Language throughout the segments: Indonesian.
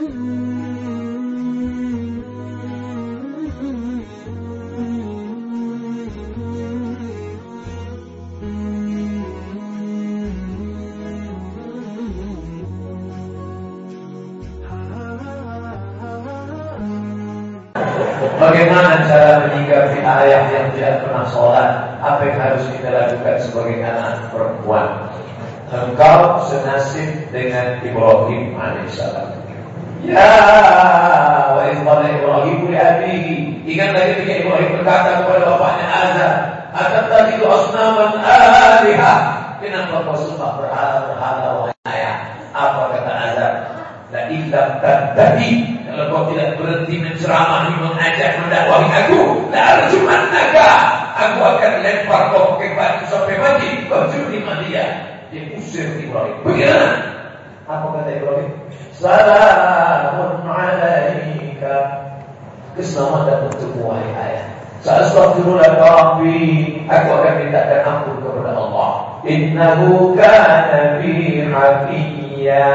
Bagaimana cara menyikapi ayah yang tidak pernah sholat? Apa yang harus kita lakukan sebagai anak perempuan? Engkau senasib dengan Ibrahim alaihissalam. Ya, wa qala Ibrahim li abihi. Ingatlah ketika Ibrahim berkata kepada bapaknya Azar, "Atattakhidhu asnaman alihah?" Kenapa kau sembah berhala-berhala wahai ayah? Apa kata Azar? La illam tadhi kalau kau tidak berhenti menceramahi, mengajak, mendakwahi aku, la arjumannaka. Aku akan lempar kau pakai batu sampai mati. Baju lima dia. Dia usir Ibrahim. Bagaimana? Apa kata Ibrahim? Salamun Keselamatan untukmu wahai ayah. Sa'astaghfirullah Rabbi. Aku akan mintakan ampun kepada Allah. Innahu kana bi hafiya.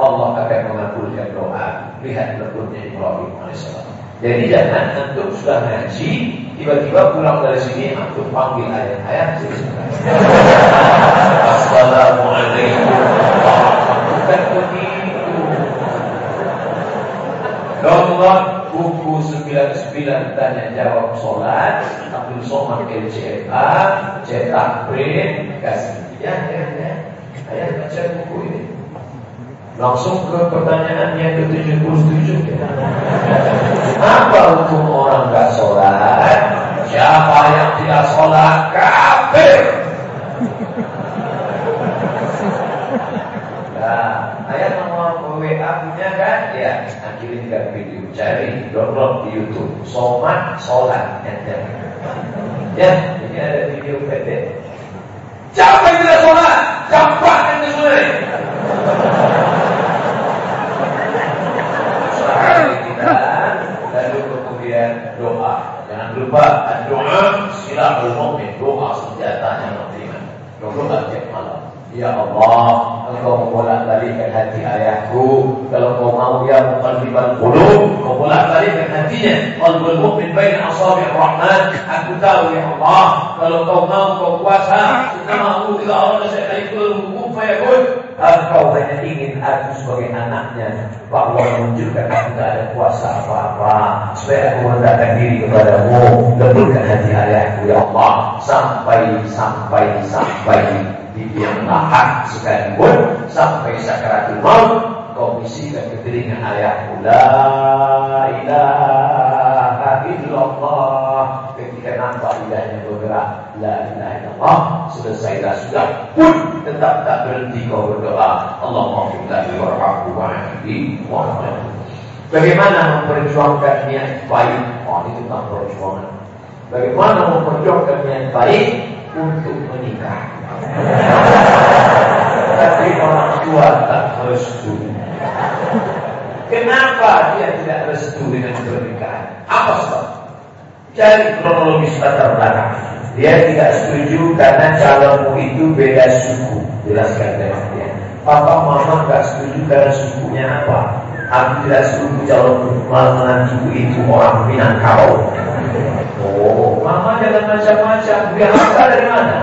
Allah akan mengabulkan doa. Lihat lekunnya Ibrahim AS. Jadi jangan antum sudah ngaji, tiba-tiba pulang dari sini antum panggil ayat-ayat. Assalamualaikum Bukan begitu. Download buku 99 tanya jawab sholat, Abdul Somad LCFA, cetak print, kasih. Ya, ya, ya. Ayat baca buku ini. Langsung ke pertanyaan yang ke-77 Apa hukum orang gak sholat? Siapa yang tidak sholat? Kafir Nah, ayat nomor WA punya kan? Ya, kirimkan video Cari, download di Youtube. Somat sholat Ya, ini ada video pendek. Siapa yang tidak sholat? Campak yang tidak sholat lalu kemudian doa. Jangan lupa doa silahul mu'min, doa senjatanya mukmin. Doa tiap malam. Ya Allah, Engkau membolak-balikkan hati ayahku. Kalau kau mau ya muqallibal qulub, kau bolak-balikkan hatinya. Qalbul mu'min baina asabi' rahman. Aku tahu ya Allah, kalau kau mau kau kuasa, nama aku tidak Allah saya itu hukum fayakun. Engkau hanya ingin aku sebagai anaknya bahwa menunjukkan aku tidak ada kuasa apa-apa supaya aku merendahkan diri kepadamu lembutkan hati ayahku ya Allah sampai sampai sampai di yang lahat sekalipun sampai sakaratul maut kau bisikan ke telinga ayahku la ilaha illallah. Ketika nampak lidahnya bergerak la ilaha illallah selesailah sudah. Pun tetap tak berhenti kau berdoa. Allah maafkanlah warhamhu wa'afi Bagaimana memperjuangkan niat baik? Oh itu tentang perjuangan. Bagaimana memperjuangkan niat baik Untuk menikah Tapi orang tua tak restu Kenapa dia tidak restu dengan pernikahan Apa sebab Cari kronologis latar belakang dia tidak setuju karena calonmu itu beda suku. Jelaskan dengan dia. Papa mama gak setuju karena sukunya apa? Aku tidak setuju calon menantuku itu orang Minangkabau. Oh, mama jangan macam-macam. Dia harta dari mana?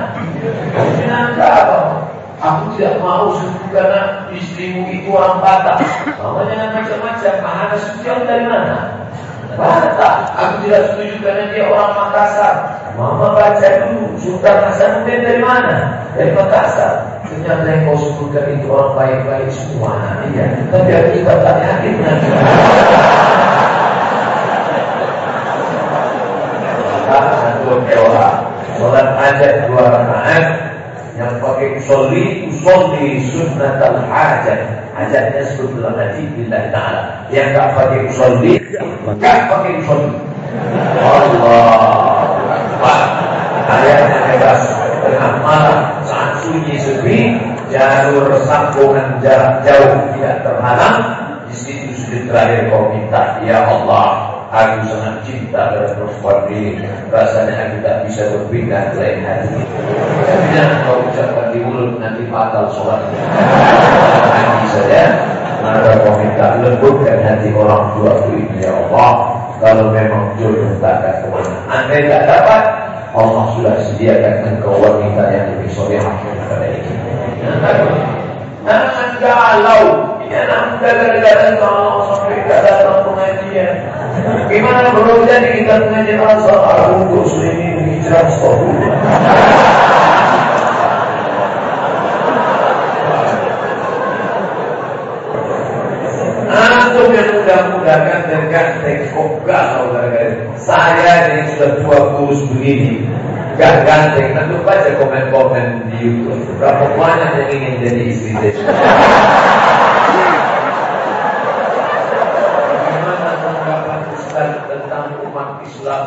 Minangkabau. Aku tidak mau suku karena istrimu itu orang Batak. Mama jangan macam-macam. Suku yang dari mana? Batak. Aku tidak setuju karena dia orang Makassar. Mama baca dulu Sultan Hasanuddin dari mana? Dari Makassar. Ternyata yang kau sebutkan itu orang baik-baik semua. Iya. Tapi aku kita tak yakin. Sholat hajat dua rakaat pakai usolli sunnat al hajat. Hajatnya sebetulnya haji bila taala. Yang tak pakai usolli tak pakai usolli Allah. Ayatnya bebas tengah malam saat sunyi sepi jalur sambungan jarak jauh tidak terhalang di situ sudut terakhir kau minta ya Allah Aku sangat cinta pada perempuan ini. Rasanya aku tak bisa berpindah ke lain hati. Jangan kau ucapkan di mulut Nanti fatal sholat Nanti saja Maka kau minta lembutkan hati orang tua ini ya Allah. Kalau memang jodoh tak akan ke mana andai tak dapat Allah sudah sediakan engkau wanita yang lebih solehah daripada ini. Jangan galau jangan gara-gara kalau sampai tak datang pengajian gimana belum jadi kita pengajian asal untuk ini hijrah Antum yang mudah-mudahan dengan tekok galau Saya yang sudah tua kurus begini Gak ganteng. Antum baca komen-komen di Youtube. Berapa banyak yang ingin jadi istri saya Bagaimana pendapat Ustaz tentang umat Islam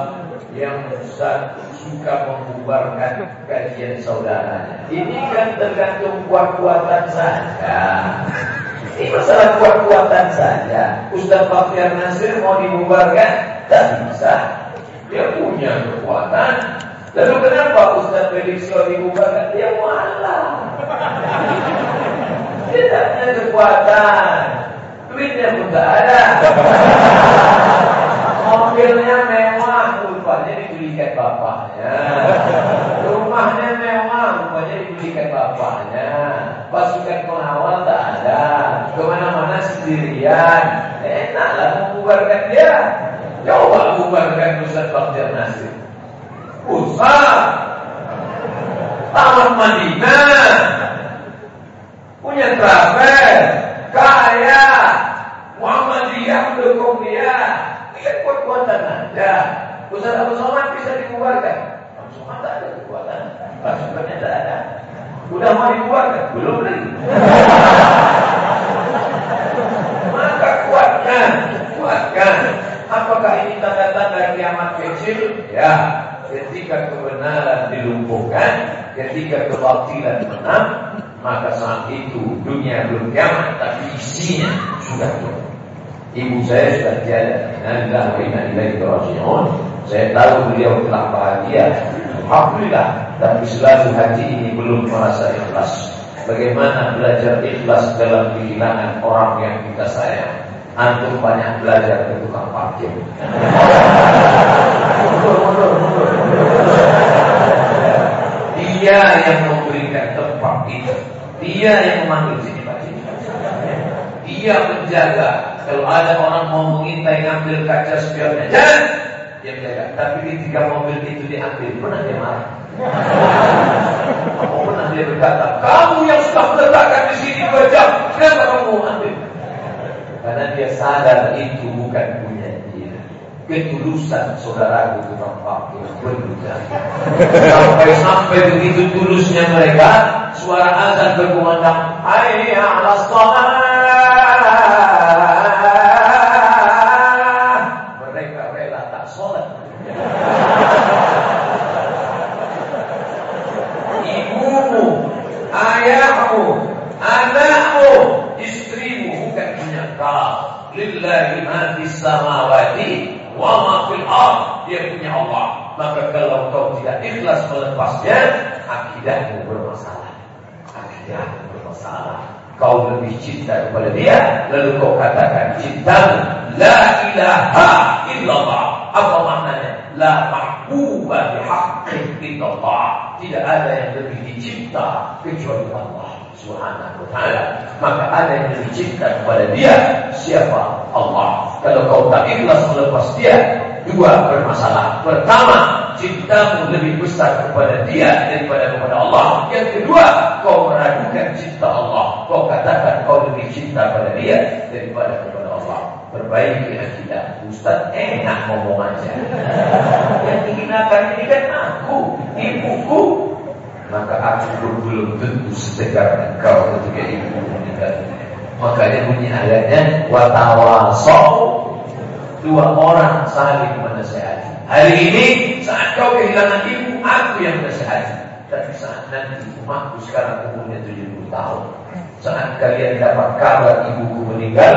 Yang Ustaz suka membubarkan kajian saudaranya Ini kan tergantung kuat-kuatan saja ini masalah kuat-kuatan saja. Ustaz Fakir Nasir mau dibubarkan? Tak bisa. Dia punya kekuatan. Lalu kenapa Ustaz Felix kalau dibubarkan? Dia malah. Dia tak punya kekuatan. Duitnya pun tak ada. Mobilnya mewah, dibelikan bapaknya. Rumahnya mewah, rupanya dibelikan bapaknya. Pasukan pengawal tak ada. Ke mana-mana sendirian. Enaklah membubarkan dia. Coba bubarkan Ustaz Baktiar Nasir. Ustaz. Taman Madinah. Punya travel. Kaya. Muhammadiyah mendukung dia. Ini kuat-kuatan ada. Ustaz Abu Somad bisa dibubarkan. Abu Somad tak ada kekuatan. Pasukannya tak ada. Udah mau dibubarkan? Belum lagi. Maka kuatkan, kuatkan. Apakah ini tanda-tanda kiamat kecil? Ya, ketika kebenaran dilumpuhkan, ketika kebatilan menang, maka saat itu dunia belum kiamat, tapi isinya sudah kiamat. Ibu saya sudah tiada. Wa inna ilaihi raji'un. Saya tahu beliau telah bahagia. Alhamdulillah. Tapi selalu hati ini belum merasa ikhlas. Bagaimana belajar ikhlas dalam kehilangan orang yang kita sayang? Antum banyak belajar ke tukang parkir. Dia yang memberikan tempat itu. Dia yang memanggil sini Pak Dia menjaga kalau ada orang mau mengintai ngambil kaca spionnya, jangan dia menjaga. Tapi ketika mobil itu diambil, pernah dia marah. Apa pernah dia berkata, kamu yang sudah meletakkan di sini dua jam, kenapa kamu ambil? Karena dia sadar itu bukan punya dia. Ketulusan saudaraku tukang parkir berbuka. Sampai-sampai begitu tulusnya mereka, suara azan berkumandang, Hayya ala Mereka Ibumu, ayahmu, anakmu, istrimu bukan punya kau. Lillahi ma fis samawati wa ma fil ard. Dia punya Allah. Maka kalau kau tidak ikhlas melepasnya, akidahmu bermasalah. Akidahmu bermasalah. Kau lebih cinta kepada dia, lalu kau katakan cintamu la ilaha illallah. Apa maknanya? La mahbuba bihaqqin illallah. Tidak ada yang lebih dicinta kecuali Allah Subhanahu wa taala. Maka ada yang lebih cinta kepada dia, siapa? Allah. Kalau kau tak ikhlas melepas dia, dua bermasalah. Pertama, cintamu lebih besar kepada dia daripada kepada Allah. Yang kedua, kau meragukan cinta Allah. Kau katakan kau lebih cinta pada dia daripada kepada Allah. Perbaiki akidah. Ustaz enak ngomong aja. Yang dihinakan ini kan aku, ibuku. Maka aku pun belum tentu setegar engkau ketika ibu meninggal. Makanya bunyi ayatnya watawasau dua orang saling menasehati. Hari ini saat kau kehilangan ibu, aku yang menasehati. Tapi saat nanti umatku sekarang umurnya 70 tahun. Saat kalian dapat kabar ibuku meninggal,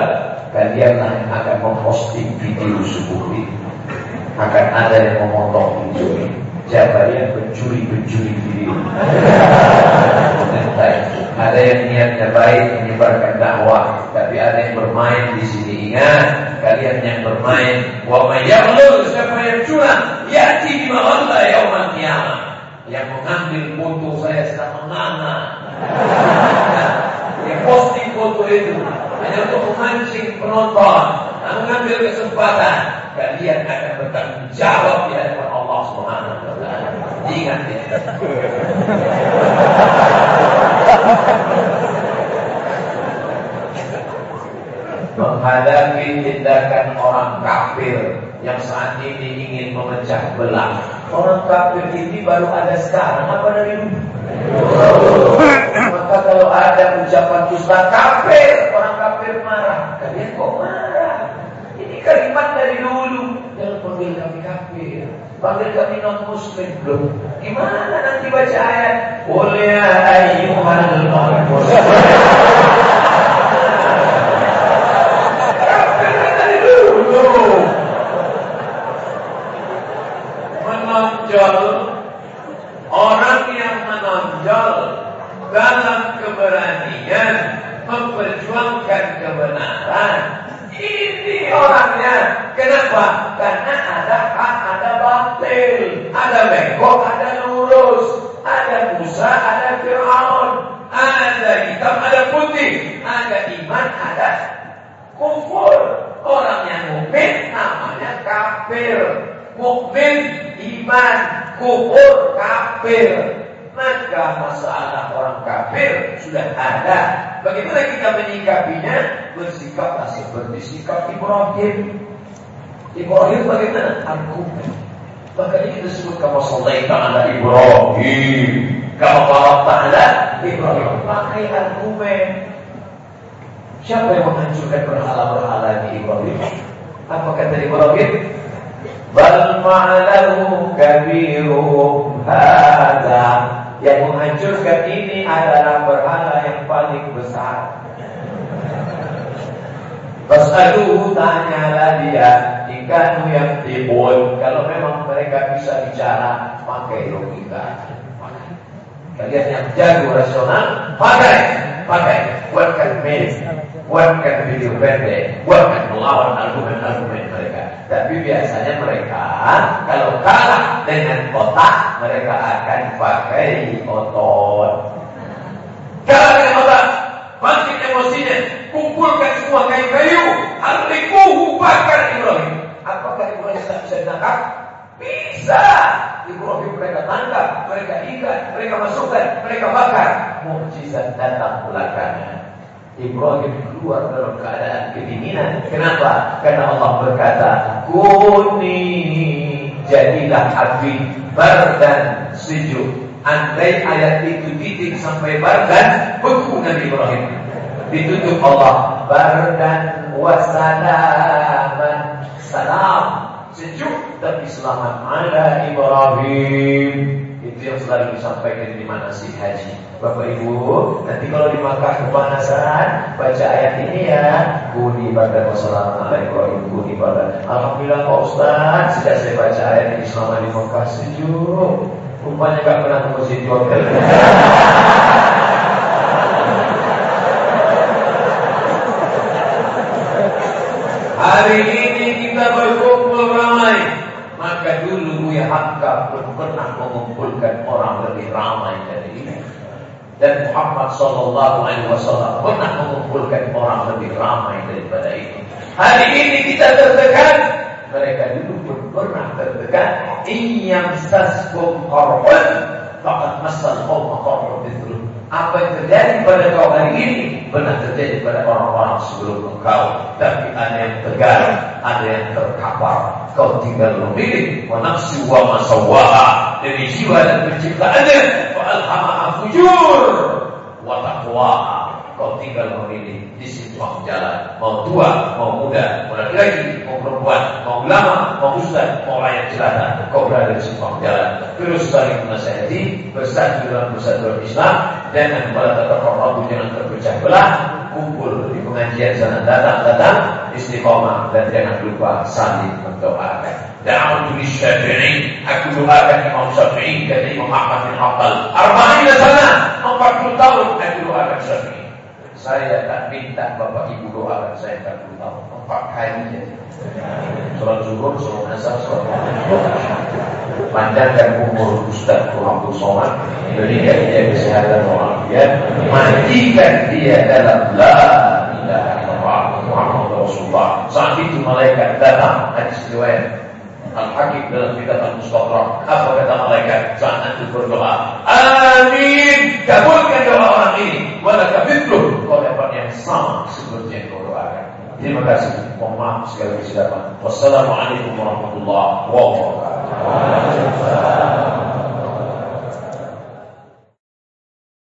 kalianlah yang akan memposting video subuh ini. Akan ada yang memotong video ini. Yang pencuri-pencuri video? Ada yang niatnya baik menyebarkan dakwah, tapi ada yang bermain di sini ingat kalian yang bermain wa may yaghlul siapa yang curang yati bima ghalla yaumal qiyamah yang mengambil foto saya sedang menganga yang posting foto itu hanya untuk memancing penonton dan mengambil kesempatan kalian akan bertanggung jawab di hadapan Allah Subhanahu wa taala. Ingat ya. menghadapi tindakan orang kafir yang saat ini ingin memecah belah. Orang kafir ini baru ada sekarang apa dari dulu? Kalau ada ucapan dusta kafir, orang kafir marah. Kalian kok marah? Ini kalimat dari dulu. Jangan panggil kami kafir. Panggil kami non muslim belum. Gimana nanti baca ayat? Boleh ayyuhal muslim. menonjol orang yang menonjol dalam keberanian memperjuangkan kebenaran ini orangnya kenapa? karena ada hak, ada batil. Ada bengkok, ada lurus. Ada Musa, ada Fir'aun. Ada hitam, ada putih. Ada iman, ada kufur. Orang yang mukmin namanya kafir. Mukmin iman kufur kafir. Maka masalah orang kafir sudah ada bagaimana kita menyikapinya bersikaplah seperti sikap Ibrahim. Ibrahim bagaimana? Argumen makanya kita sebut kamu sallaita ala Ibrahim. Kamu barakta ala Ibrahim. Pakai argumen siapa yang menghancurkan berhala-berhala di Ibrahim? Apa kata Ibrahim? Bal ma'alahu kabiruhum hadha Yang menghancurkan ini adalah berhala yang paling besar. Fas'aluhu tanyalah dia Ikanu yang tibun Kalau memang mereka bisa bicara Pakai logika. Kalian yang jago rasional Pakai Pakai Buatkan mail Buatkan video pendek Buatkan melawan argumen-argumen mereka? Tapi biasanya mereka Kalau kalah dengan otak Mereka akan pakai otot. Kalah dengan otak Bangkit emosinya Kumpulkan semua kayu-kayu Harikuhu bakar Ibrahim. Apakah Ibrahim bisa ditangkap? Bisa Ibrahim mereka tangkap Mereka ikat, mereka masukkan Mereka bakar Mukjizat datang belakangan Ibrahim keluar dalam keadaan kedinginan. Kenapa? Karena Allah berkata, Kuni jadilah hati bar dan sejuk. Andai ayat itu titik sampai bar dan beku Nabi Ibrahim. Ditutup Allah bar dan wasalaman. Salam sejuk tapi selamat ala Ibrahim. Itu yang selalu disampaikan di mana sih haji. Bapak Ibu, nanti kalau di Makkah kepanasan, baca ayat ini ya. Kuni pada wassalamualaikum kuni pada. Alhamdulillah Pak Ustaz, sejak saya baca ayat ini selama di Makkah sejuk. Rupanya gak pernah ke masjid hotel. Hari ini kita berkumpul ramai maka dulu Buya Hamka belum pernah mengumpulkan orang lebih ramai dari ini. Dan Muhammad Sallallahu Alaihi Wasallam pernah mengumpulkan orang lebih ramai daripada ini. Hari ini kita tertekan, mereka dulu pun pernah tertekan. Iyam saskum korban, fakat masal qawma korban itu. Apa yang terjadi pada kau hari ini pernah terjadi pada orang-orang sebelum engkau. Tapi ada yang tegar, ada yang terkapar. Kau tinggal memilih wa nafsi wa masawaha demi jiwa dan penciptaannya wa alhamaha fujur wa taqwaha kau tinggal memilih di simpang jalan. Mau tua mau muda mau mau perempuan mau ulama mau ustaz mau rakyat jelata kau berada di simpang jalan. Terus saling menasihati bersatu dalam persatuan Islam jangan malah tetap Rabu jangan terpecah belah kumpul di pengajian sana. Datang-datang istiqomah dan jangan lupa saling mendoakan. Da'utu lisyafi'i Aku doakan Imam Syafi'i Kata Imam Ahmad bin Hanbal. Arba'in sana 40 tahun aku doakan Syafi'i Saya tak minta Bapak Ibu doakan saya 40 tahun. Empat kali saja. Sholat zuhur, sholat asar, sholat Panjangkan umur Ustaz Muhammad Somad Berikan dia kesehatan walafiat Matikan dia dalam La ilaha illallah Muhammad Rasulullah. Saat itu malaikat datang Hadis riwayat. Al-Hakim dalam kitab Al-Mustaqrah Apa kata malaikat? Saat nanti berdoa Amin. Kabulkan doa orang ini. Walaka fitluh Kau dapat yang sama seperti yang kau doakan. Terima kasih Mohon maaf sekali lagi Wassalamualaikum warahmatullahi wabarakatuh